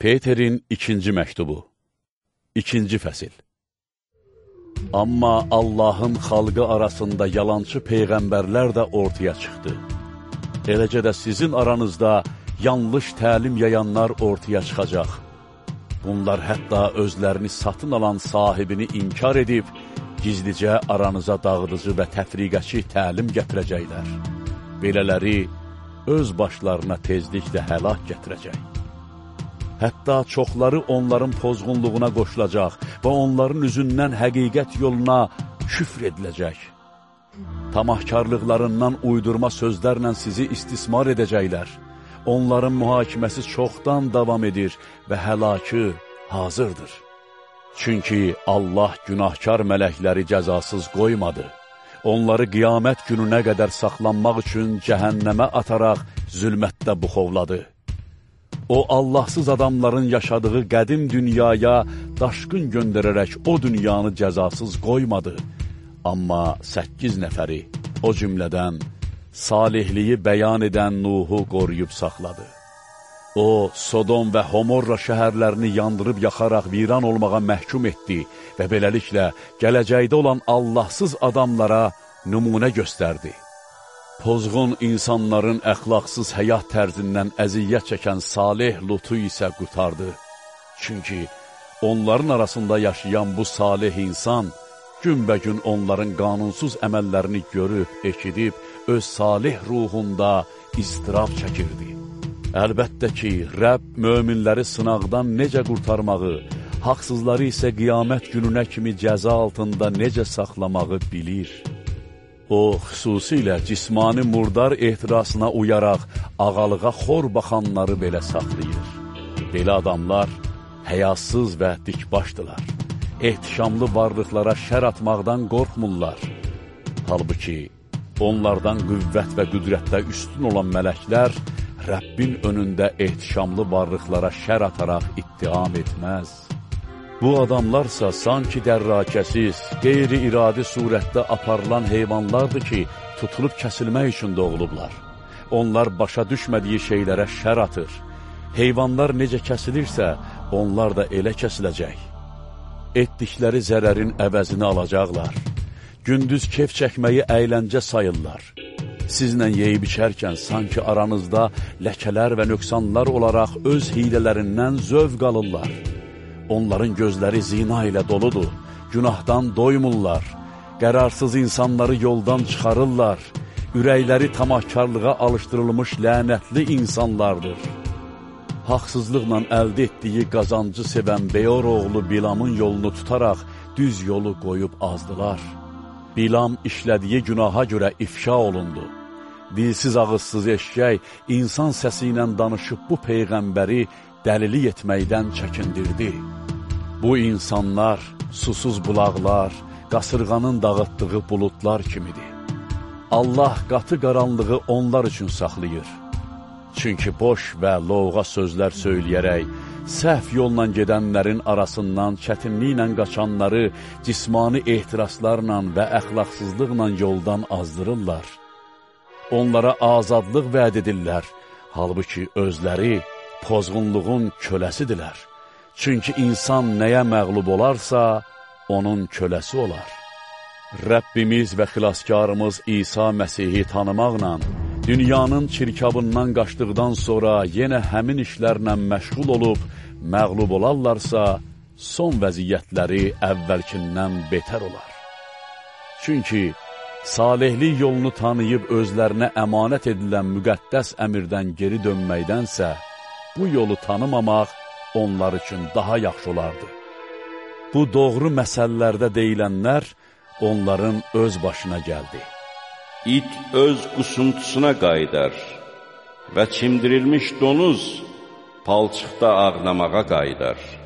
Peterin ikinci məktubu İkinci fəsil Amma Allahın xalqı arasında yalançı peyğəmbərlər də ortaya çıxdı. Eləcə də sizin aranızda yanlış təlim yayanlar ortaya çıxacaq. Bunlar hətta özlərini satın alan sahibini inkar edib, gizlicə aranıza dağıdıcı və təfriqəçi təlim gətirəcəklər. Belələri öz başlarına tezliklə həlak gətirəcək. Hətta çoxları onların pozğunluğuna qoşulacaq və onların üzündən həqiqət yoluna küfr ediləcək. Tamahkarlıqlarından uydurma sözlərlə sizi istismar edəcəklər. Onların mühakiməsi çoxdan davam edir və həlakı hazırdır. Çünki Allah günahkar mələkləri cəzasız qoymadı. Onları qiyamət gününə qədər saxlanmaq üçün cəhənnəmə ataraq zülmətdə buxovladı. O, Allahsız adamların yaşadığı qədim dünyaya daşqın göndərərək o dünyanı cəzasız qoymadı. Amma səkkiz nəfəri, o cümlədən salihliyi bəyan edən Nuhu qoruyub saxladı. O, Sodom və Homorra şəhərlərini yandırıb yaxaraq viran olmağa məhkum etdi və beləliklə gələcəkdə olan Allahsız adamlara nümunə göstərdi. Pozğun insanların əxlaqsız həyat tərzindən əziyyət çəkən Salih Lutu isə qutardı. Çünki onların arasında yaşayan bu salih insan günbəgün onların qanunsuz əməllərini görüb, eşidib, öz salih ruhunda istirab çəkirdi. Əlbəttə ki, Rəbb möminləri sınaqdan necə qurtarmağı, haqsızları isə qiyamət gününə kimi cəza altında necə saxlamağı bilir. O, xüsusilə cismani murdar ehtirasına uyaraq, ağalığa xor baxanları belə saxlayır. Belə adamlar həyasız və dikbaşdılar. Ehtişamlı varlıqlara şər atmaqdan qorxmurlar. Halbuki, onlardan qüvvət və qüdrətdə üstün olan mələklər Rəbbin önündə ehtişamlı varlıqlara şər ataraq ittiham etməz. Bu adamlarsa sanki dərrakəsiz, qeyri-iradi surətdə aparılan heyvanlardır ki, tutulub kəsilmək üçün doğulublar. Onlar başa düşmədiyi şeylərə şər atır. Heyvanlar necə kəsilirsə, onlar da elə kəsiləcək. Etdikləri zərərin əvəzini alacaqlar. Gündüz kef çəkməyi əyləncə sayırlar. Sizlə yeyib içərkən sanki aranızda ləkələr və nöqsanlar olaraq öz hilələrindən zövq alırlar. Onların gözləri zina ilə doludur, günahdan doymurlar, qərarsız insanları yoldan çıxarırlar, ürəkləri tamahkarlığa alışdırılmış lənətli insanlardır. Haqsızlıqla əldə etdiyi qazancı sevən Beyor oğlu Bilamın yolunu tutaraq düz yolu qoyub azdılar. Bilam işlədiyi günaha görə ifşa olundu. Dilsiz ağızsız eşkək insan səsi ilə danışıb bu Peyğəmbəri dəlilik etməkdən çəkindirdi. Bu insanlar susuz bulaqlar, qasırğanın dağıtdığı bulutlar kimidir. Allah qatı qaranlığı onlar üçün saxlayır. Çünki boş və lovğa sözlər söyləyərək, səhv yolla gedənlərin arasından çətinliklə qaçanları cismani ehtiraslarla və əxlaqsızlıqla yoldan azdırırlar. Onlara azadlıq vəd edirlər, halbuki özləri pozğunluğun köləsidirlər. Çünki insan nəyə məqlub olarsa, onun köləsi olar. Rəbbimiz və xilaskarımız İsa Məsihi tanımaqla, dünyanın çirkabından qaçdıqdan sonra yenə həmin işlərlə məşğul olub, məqlub olarlarsa, son vəziyyətləri əvvəlkindən betər olar. Çünki salihlik yolunu tanıyıb özlərinə əmanət edilən müqəddəs əmirdən geri dönməkdənsə, bu yolu tanımamaq onlar üçün daha yaxşı olardı. Bu doğru məsələlərdə deyilənlər onların öz başına gəldi. İt öz qusuntusuna qaydar və çimdirilmiş donuz palçıqda ağlamağa qaydar.